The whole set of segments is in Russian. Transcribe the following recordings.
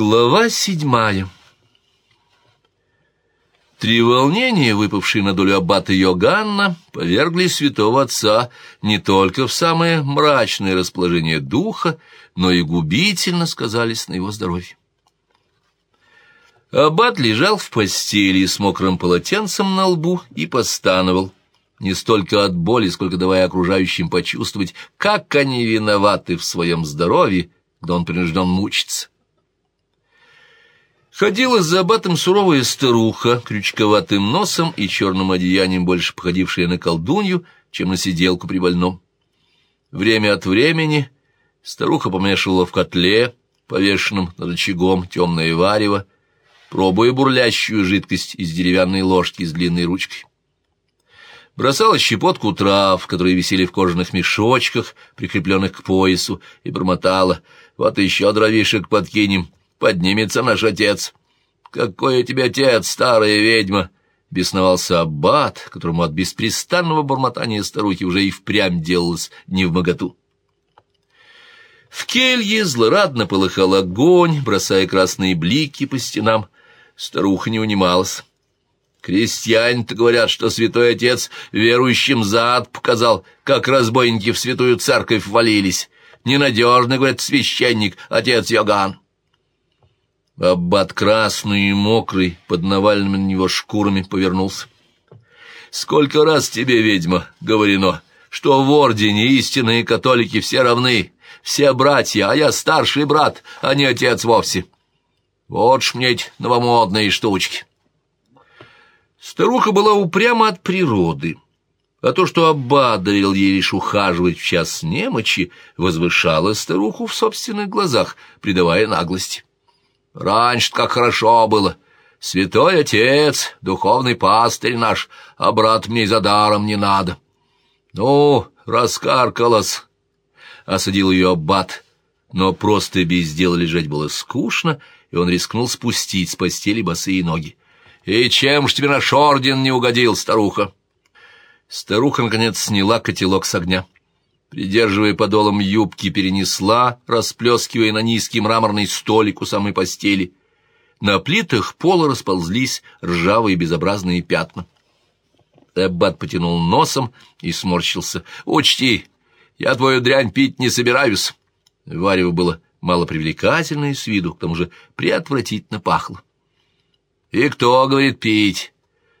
Глава седьмая Три волнения, выпавшие на долю аббата Йоганна, повергли святого отца не только в самое мрачное расположение духа, но и губительно сказались на его здоровье. Аббат лежал в постели с мокрым полотенцем на лбу и постановал, не столько от боли, сколько давая окружающим почувствовать, как они виноваты в своем здоровье, когда он принужден мучиться. Ходила за аббатом суровая старуха, крючковатым носом и черным одеянием, больше походившая на колдунью, чем на сиделку при больном. Время от времени старуха помешивала в котле, повешенном над очагом, темное варево, пробуя бурлящую жидкость из деревянной ложки с длинной ручкой. Бросала щепотку трав, которые висели в кожаных мешочках, прикрепленных к поясу, и бормотала. «Вот еще дровишек подкинем, поднимется наш отец». «Какой у тебя отец, старая ведьма!» — бесновался аббат, которому от беспрестанного бормотания старухи уже и впрямь делалось не в моготу. В келье злорадно полыхал огонь, бросая красные блики по стенам. Старуха не унималась. Крестьяне-то говорят, что святой отец верующим зад показал, как разбойники в святую церковь ввалились. Ненадежный, говорит священник, отец Йоган. Аббат красный и мокрый, под навальными на него шкурами, повернулся. «Сколько раз тебе, ведьма, говорено, что в ордене истинные католики все равны, все братья, а я старший брат, а не отец вовсе. Вот эти новомодные штучки». Старуха была упряма от природы, а то, что аббат доверил ей лишь ухаживать в час немочи, возвышало старуху в собственных глазах, придавая наглость. Раньше как хорошо было. Святой отец, духовный пастырь наш, а брат мне за даром не надо. Ну, раскаркалась, — осадил ее аббат, но просто без дела лежать было скучно, и он рискнул спустить с постели босые ноги. «И чем ж тебе наш орден не угодил, старуха?» Старуха, наконец, сняла котелок с огня придерживая подолом юбки, перенесла, расплескивая на низкий мраморный столик у самой постели. На плитах пола расползлись ржавые безобразные пятна. Эббат потянул носом и сморщился. «Учти, я твою дрянь пить не собираюсь». Варево было малопривлекательное с виду, к тому же преотвратительно пахло. «И кто, — говорит, — пить?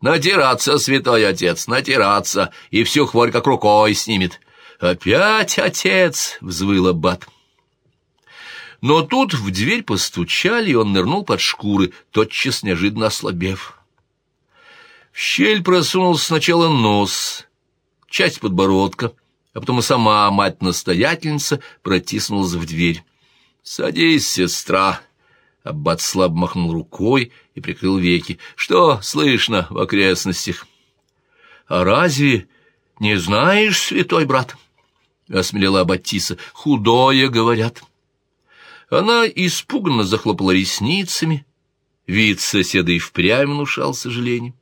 Натираться, святой отец, натираться, и всю хворь как рукой снимет». «Опять отец!» — взвыл аббат. Но тут в дверь постучали, и он нырнул под шкуры, тотчас неожиданно ослабев. В щель просунулся сначала нос, часть подбородка, а потом и сама мать-настоятельница протиснулась в дверь. «Садись, сестра!» Аббат слабо махнул рукой и прикрыл веки. «Что слышно в окрестностях?» «А разве не знаешь, святой брат?» — осмелела Аббатиса. — Худое, говорят. Она испуганно захлопала ресницами. Вид соседа и впрямь внушал сожаление.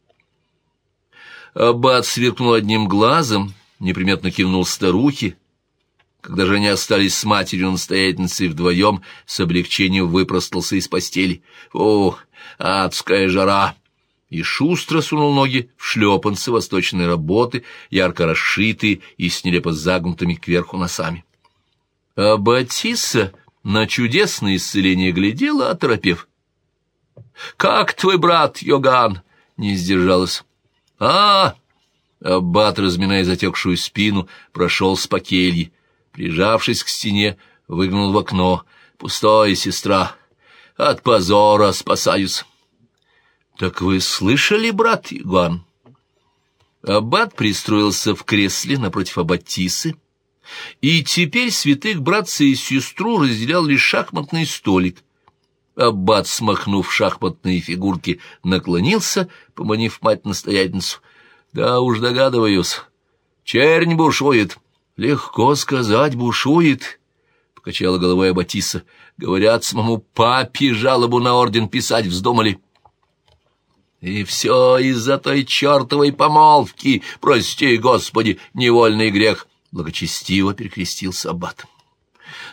Аббат сверкнул одним глазом, неприметно кивнул старухе. Когда же они остались с матерью-настоятельницей вдвоем, с облегчением выпростался из постели. «О, адская жара!» И шустро сунул ноги в шлепанцы восточной работы, ярко расшитые и с нелепо загнутыми кверху носами. А Батисса на чудесное исцеление глядела, оторопев. «Как твой брат, Йоган?» — не сдержалась. «А!» — Аббат, разминая затекшую спину, прошел с покельи. Прижавшись к стене, выгнул в окно. «Пустое, сестра! От позора спасаюсь!» «Так вы слышали, брат Иван?» Аббат пристроился в кресле напротив Аббатисы, и теперь святых братца и сестру разделял лишь шахматный столик. Аббат, смахнув шахматные фигурки, наклонился, поманив мать-настоятельницу. «Да уж догадываюсь. Чернь бушует. Легко сказать, бушует», — покачала головой Аббатиса. «Говорят, самому папе жалобу на орден писать вздумали». И все из-за той чертовой помолвки, прости, Господи, невольный грех, — благочестиво перекрестился аббат.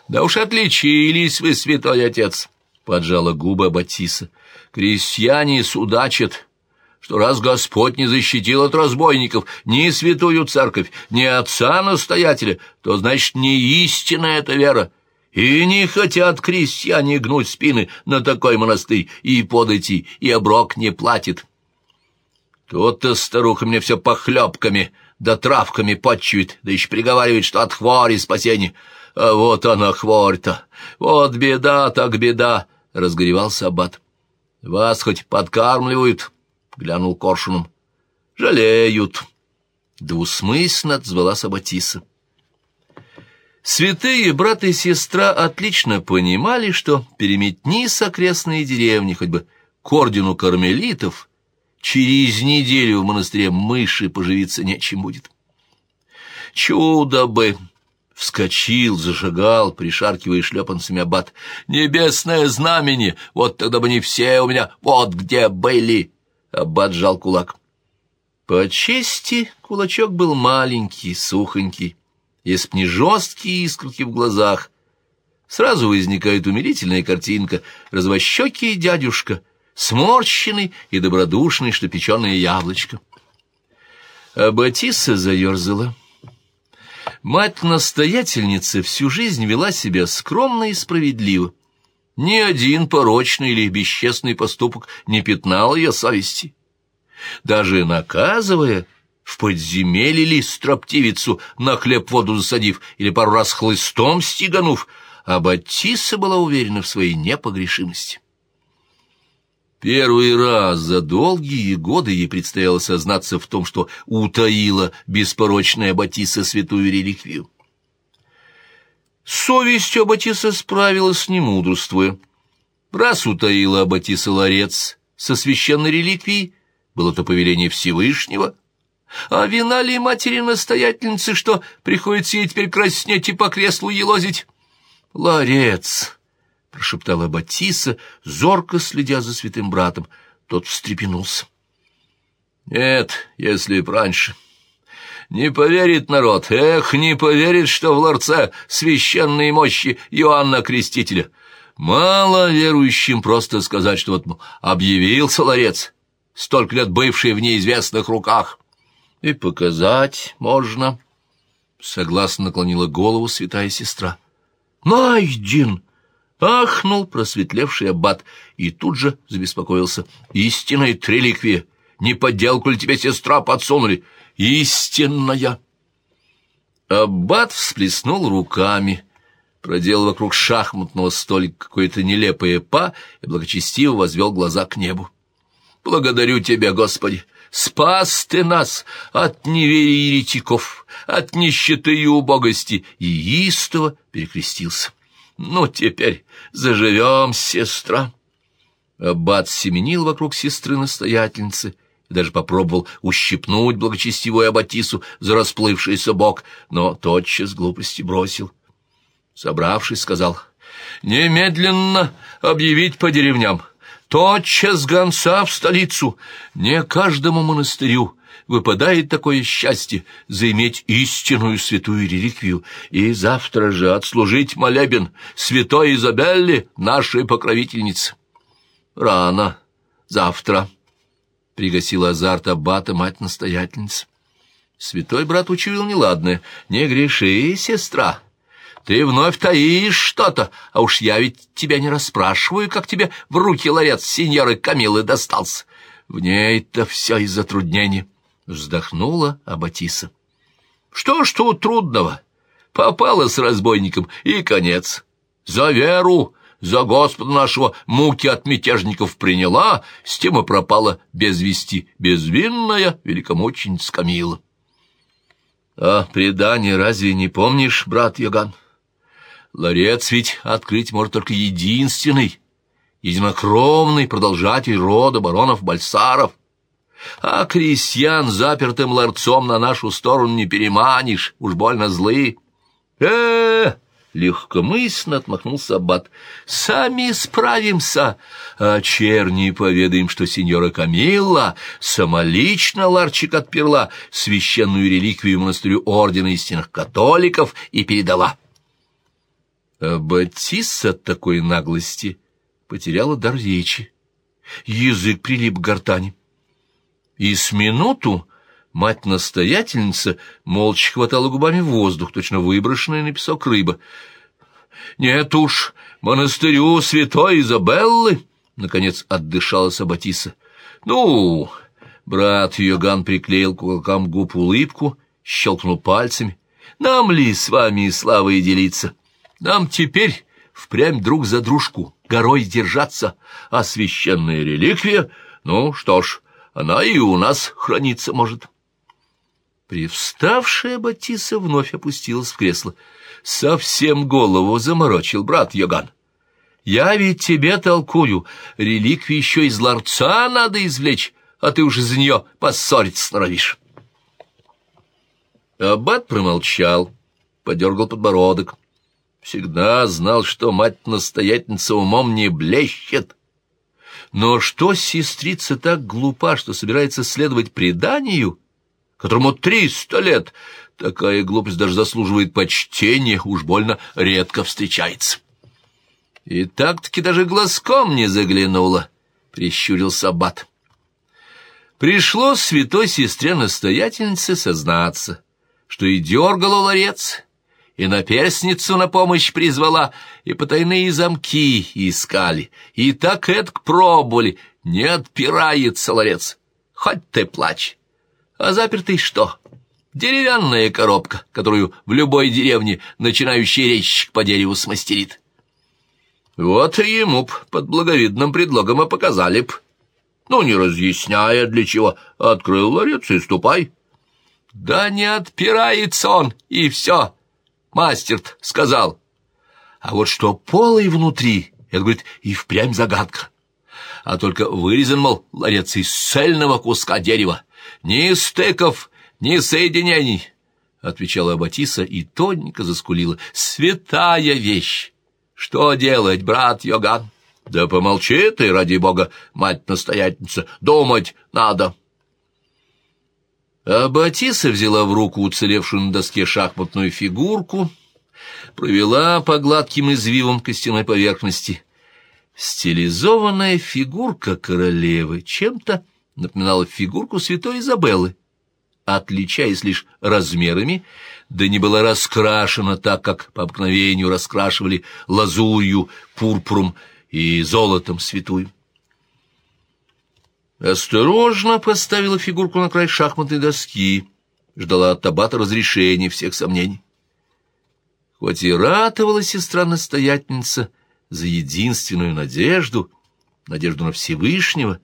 Да уж отличились вы, святой отец. поджала губы Батиса. Крестьяне судачат, что раз Господь не защитил от разбойников ни святую церковь, ни отца-настоятеля, то, значит, не истинная эта вера. И не хотят крестьяне гнуть спины на такой монастырь, и подати, и оброк не платит. Тут-то старуха мне все похлебками да травками подчует, да еще приговаривает, что от хвори спасение. А вот она, хворь-то, вот беда так беда, — разгоревался аббат. Вас хоть подкармливают, — глянул коршуном. Жалеют. Двусмысленно отзвалась Аббатиса. Святые брат и сестра отлично понимали, что переметни с окрестные деревни, хоть бы к ордену кармелитов, через неделю в монастыре мыши поживиться нечем будет. Чудо бы! Вскочил, зажигал, пришаркивая шлепанцами аббат. «Небесное знамени! Вот тогда бы не все у меня вот где были!» Аббат сжал кулак. По чести кулачок был маленький, сухонький, если не жесткие искорки в глазах. Сразу возникает умилительная картинка. Развощекий дядюшка, сморщенный и добродушный, что печеное яблочко. А Батисса заерзала. Мать-настоятельница всю жизнь вела себя скромно и справедливо. Ни один порочный или бесчестный поступок не пятнал ее совести. Даже наказывая, в подземелье ли строптивицу на хлеб воду засадив или пару раз хлыстом стеганув, а Батисса была уверена в своей непогрешимости. Первый раз за долгие годы ей предстояло сознаться в том, что утаила беспорочная Батиса святую реликвию. Совестью Аббатиса справилась, не мудрствуя. Раз утаила Аббатиса ларец со священной реликвией, было то повеление Всевышнего, а вина ли матери-настоятельницы, что приходится ей теперь краснеть и по креслу елозить? Ларец! — прошептала Батиса, зорко следя за святым братом. Тот встрепенулся. «Нет, если б раньше. Не поверит народ, эх, не поверит, что в ларце священные мощи Иоанна Крестителя. Мало верующим просто сказать, что вот объявился ларец, столько лет бывший в неизвестных руках. И показать можно». Согласно наклонила голову святая сестра. «Найден!» Ахнул просветлевший аббат и тут же забеспокоился. «Истинная реликвия! Не подделку ли тебе, сестра, подсунули? Истинная!» Аббат всплеснул руками, проделал вокруг шахматного столика какое-то нелепое па и благочестиво возвел глаза к небу. «Благодарю тебя, Господи! Спас ты нас от неверия еретиков, от нищеты и убогости!» И истово перекрестился. «Ну, теперь заживем, сестра!» Аббат семенил вокруг сестры-настоятельницы и даже попробовал ущипнуть благочестивую Аббатису за расплывшийся бок, но тотчас глупости бросил. Собравшись, сказал, «Немедленно объявить по деревням, тотчас гонца в столицу, не каждому монастырю, выпадает такое счастье заиметь истинную святую реликвию и завтра же отслужить молебен святой Изабелле, нашей покровительнице. Рано, завтра, — пригасила азарт аббата мать-настоятельница. Святой брат учуял неладное. Не греши, сестра. Ты вновь таишь что-то, а уж я ведь тебя не расспрашиваю, как тебе в руки ларец сеньоры Камилы достался. В ней-то все из затруднений. Вздохнула Аббатиса. Что ж тут трудного? Попала с разбойником, и конец. За веру, за Господа нашего муки от мятежников приняла, с тем и пропала без вести безвинная великомученица Камила. А предание разве не помнишь, брат Йоган? Ларец ведь открыть может только единственный, единокровный продолжатель рода баронов Бальсаров — а крестьян запертым ларцом на нашу сторону не переманишь, уж больно злы. э, -э, легкомысленно отмахнулся аббат. «Сами справимся, а черни поведаем, что сеньора Камилла самолично ларчик отперла священную реликвию монастырю Ордена истинных католиков и передала». А Батис от такой наглости потеряла дар речи. Язык прилип к гортани. И с минуту мать-настоятельница молча хватала губами воздух, точно выброшенная на песок рыба. «Нет уж, монастырю святой Изабеллы!» — наконец отдышалась Аббатиса. «Ну...» — брат Йоган приклеил к уголкам губ улыбку, щелкнул пальцами. «Нам ли с вами славой делиться? Нам теперь впрямь друг за дружку горой держаться, а священная реликвия, ну что ж, она и у нас храниться может». Привставшая Батиса вновь опустилась в кресло. «Совсем голову заморочил брат Йоган. Я ведь тебе толкую, реликвию еще из ларца надо извлечь, а ты уже за нее поссориться норовишь». Аббат промолчал, подергал подбородок. Всегда знал, что мать-настоятельница умом не блещет. Но что сестрица так глупа, что собирается следовать преданию, которому триста лет? Такая глупость даже заслуживает почтения, уж больно редко встречается. И так-таки даже глазком не заглянула, — прищурился аббат. Пришлось святой сестре-настоятельнице сознаться, что и дергала ларец, и наперстницу на помощь призвала, и потайные замки искали, и так эдак пробовали, не отпирается ларец, хоть ты плачь. А запертый что? Деревянная коробка, которую в любой деревне начинающий резчик по дереву смастерит. Вот и ему б под благовидным предлогом и показали б. Ну, не разъясняя, для чего, открыл ларец и ступай. Да не отпирается он, и все мастер сказал. А вот что полый внутри, это, говорит, и впрямь загадка. А только вырезан, мол, ларец из цельного куска дерева. Ни стыков, ни соединений, — отвечала Батиса и тоненько заскулила. Святая вещь! Что делать, брат Йоган? Да помолчи ты, ради бога, мать-настоятельница, думать надо. А Батиса взяла в руку уцелевшую на доске шахматную фигурку, провела по гладким извивам костяной поверхности. Стилизованная фигурка королевы чем-то напоминала фигурку святой Изабеллы, отличаясь лишь размерами, да не была раскрашена так, как по обыкновению раскрашивали лазурью, пурпуром и золотом святую. Осторожно поставила фигурку на край шахматной доски, ждала от Табата разрешения всех сомнений. Хоть и ратовала сестра-настоятельница за единственную надежду, надежду на Всевышнего,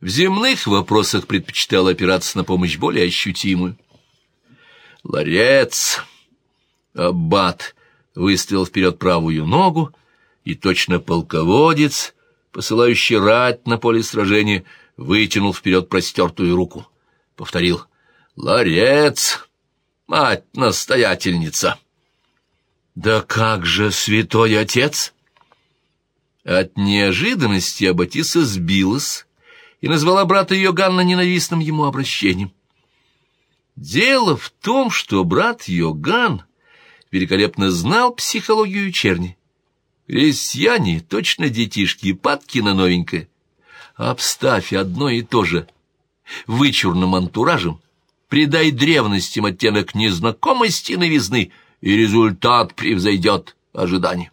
в земных вопросах предпочитала опираться на помощь более ощутимую. Ларец! Аббат выставил вперед правую ногу, и точно полководец, посылающий рать на поле сражения, вытянул вперед простертую руку. Повторил «Ларец! Мать-настоятельница!» «Да как же, святой отец!» От неожиданности Аббатиса сбилась и назвала брата Йоганна ненавистным ему обращением. Дело в том, что брат Йоган великолепно знал психологию черни. Крестьяне, точно детишки, падки на новенькое, Обставь одно и то же вычурным антуражем, придай древностям оттенок незнакомости новизны, и результат превзойдет ожидания.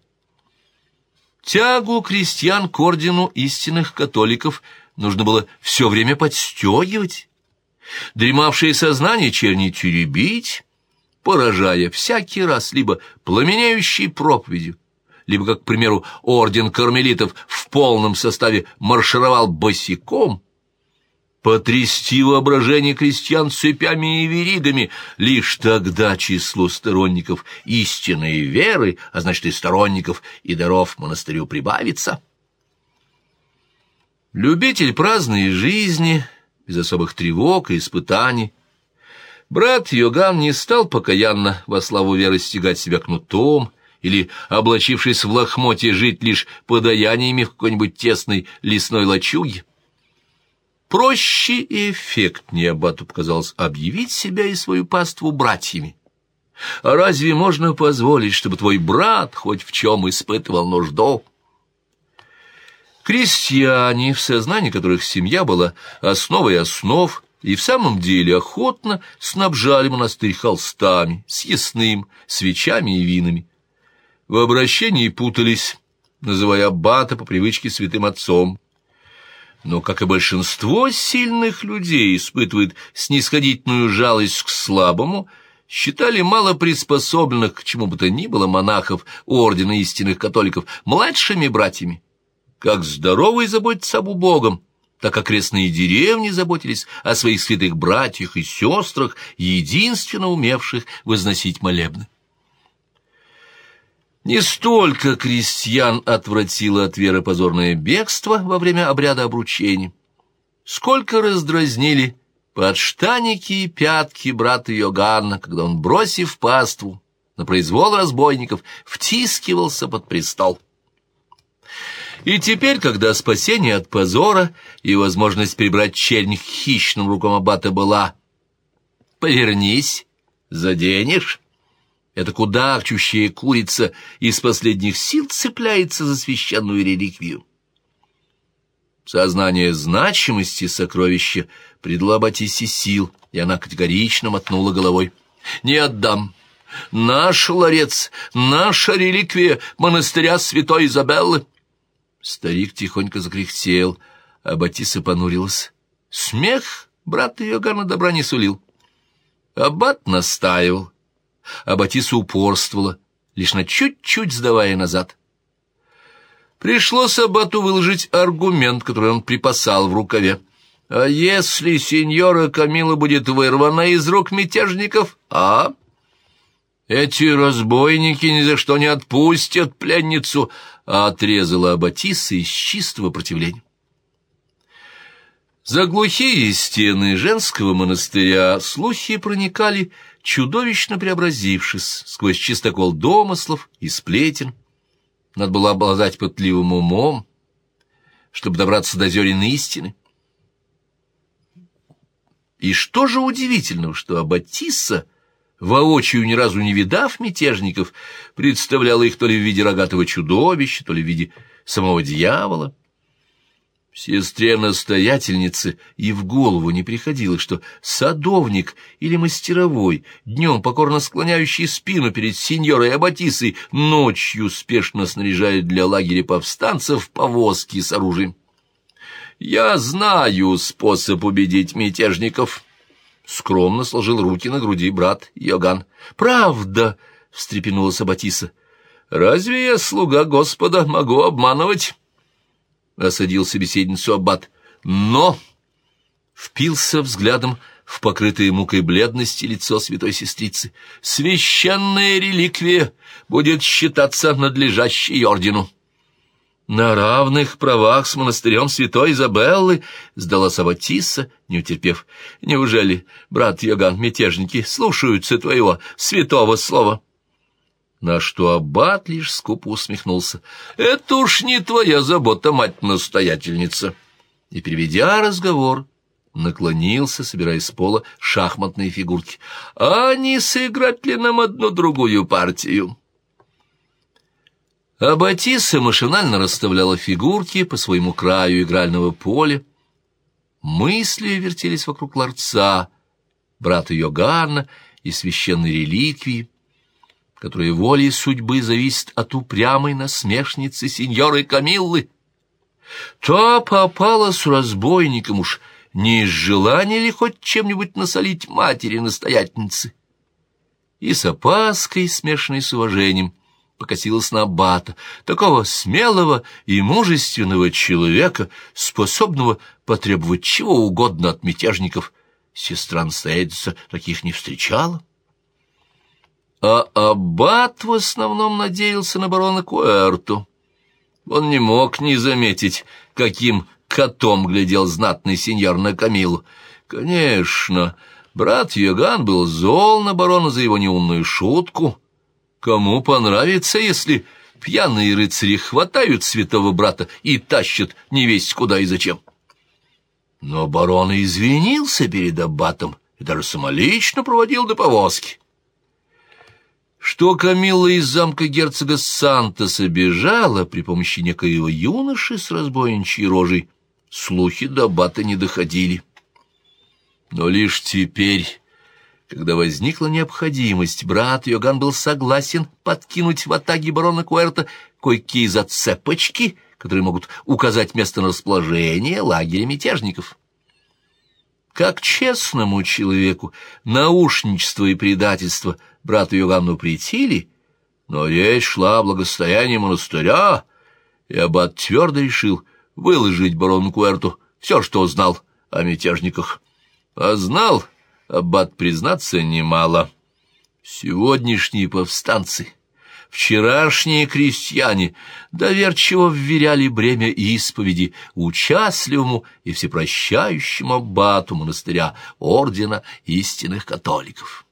Тягу крестьян к ордену истинных католиков нужно было все время подстегивать, дремавшее сознание черни теребить, поражая всякий раз либо пламенеющей проповедью, либо, как, к примеру, орден кармелитов в полном составе маршировал босиком, потрясти воображение крестьян цепями и веригами, лишь тогда число сторонников истинной веры, а значит и сторонников и даров монастырю прибавится. Любитель праздной жизни, без особых тревог и испытаний, брат Йоган не стал покаянно во славу веры стягать себя кнутом, или, облачившись в лохмотье, жить лишь подаяниями в какой-нибудь тесной лесной лачуге. Проще и эффектнее Аббату показалось объявить себя и свою паству братьями. А разве можно позволить, чтобы твой брат хоть в чем испытывал нужду? Крестьяне, в сознании которых семья была основой основ, и в самом деле охотно снабжали монастырь холстами, съестным, свечами и винами. В обращении путались, называя аббата по привычке святым отцом. Но, как и большинство сильных людей испытывает снисходительную жалость к слабому, считали мало приспособленных к чему бы то ни было монахов ордена истинных католиков младшими братьями. Как здоровый заботится об убогом, так окрестные деревни заботились о своих святых братьях и сестрах, единственно умевших возносить молебны. Не столько крестьян отвратило от веры позорное бегство во время обряда обручения, сколько раздразнили подштаники и пятки брата Йоганна, когда он, бросив паству на произвол разбойников, втискивался под престол. И теперь, когда спасение от позора и возможность прибрать чернь хищным рукам аббата была, повернись, заденешь, эта кудахчущая курица из последних сил цепляется за священную реликвию. Сознание значимости сокровища придало Батисе сил, и она категорично мотнула головой. «Не отдам! Наш ларец, наша реликвия монастыря святой Изабеллы!» Старик тихонько закряхтел, а Батиса понурилась. Смех брат Иоганна добра не сулил. Аббат настаивал, а Батиса упорствовала, лишь на чуть-чуть сдавая назад. Пришлось Аббату выложить аргумент, который он припасал в рукаве. «А если сеньора Камила будет вырвана из рук мятежников, а?» «Эти разбойники ни за что не отпустят пленницу», а отрезала Аббатиса из чистого противления. За глухие стены женского монастыря слухи проникали, чудовищно преобразившись сквозь чистокол домыслов и сплетен. Надо было обладать пытливым умом, чтобы добраться до зерен истины. И что же удивительного, что Аббатисса воочию ни разу не видав мятежников, представляла их то ли в виде рогатого чудовища, то ли в виде самого дьявола. Сестре-настоятельнице и в голову не приходило, что садовник или мастеровой, днем покорно склоняющий спину перед сеньорой Аббатисой, ночью спешно снаряжает для лагеря повстанцев повозки с оружием. «Я знаю способ убедить мятежников», Скромно сложил руки на груди брат Йоган. «Правда!» — встрепенулась Аббатиса. «Разве я, слуга Господа, могу обманывать?» — осадил собеседницу Аббат. «Но!» — впился взглядом в покрытое мукой бледности лицо святой сестрицы. «Священная реликвия будет считаться надлежащей ордену». «На равных правах с монастырем святой Изабеллы», — сдала Саватиса, не утерпев. «Неужели, брат Йоган, мятежники слушаются твоего святого слова?» На что аббат лишь скупо усмехнулся. «Это уж не твоя забота, мать-настоятельница!» И, переведя разговор, наклонился, собирая с пола шахматные фигурки. «А не сыграть ли нам одну-другую партию?» А Батисса машинально расставляла фигурки по своему краю игрального поля. Мысли вертелись вокруг ларца, брата Йоганна и священной реликвии, которая волей судьбы зависит от упрямой насмешницы сеньоры Камиллы. Та попала с разбойником уж не из желания ли хоть чем-нибудь насолить матери-настоятельницы. И с опаской, смешанной с уважением, покосилась на аббата, такого смелого и мужественного человека, способного потребовать чего угодно от мятежников. Сестра-настоятельница таких не встречала. А аббат в основном надеялся на барона Куэрту. Он не мог не заметить, каким котом глядел знатный сеньор на Камилу. Конечно, брат Йоган был зол на барона за его неумную шутку, Кому понравится, если пьяные рыцари хватают святого брата и тащат невесть куда и зачем? Но барон извинился перед аббатом и даже самолично проводил до повозки. Что Камилла из замка герцога Сантоса бежала при помощи некоего юноши с разбойничьей рожей, слухи до бата не доходили. Но лишь теперь, когда возникла необходимость, брат Йоган был согласен подкинуть в атаге барона Куэрта кое-какие зацепочки, которые могут указать место расположения лагеря мятежников. Как честному человеку наушничество и предательство брату Йоганну претили, но речь шла о благостоянии монастыря, и аббат твердо решил выложить барону Куэрту все, что знал о мятежниках. А знал аббат, признаться, немало. Сегодняшние повстанцы — Вчерашние крестьяне доверчиво вверяли бремя исповеди участливому и всепрощающему аббату монастыря Ордена истинных католиков.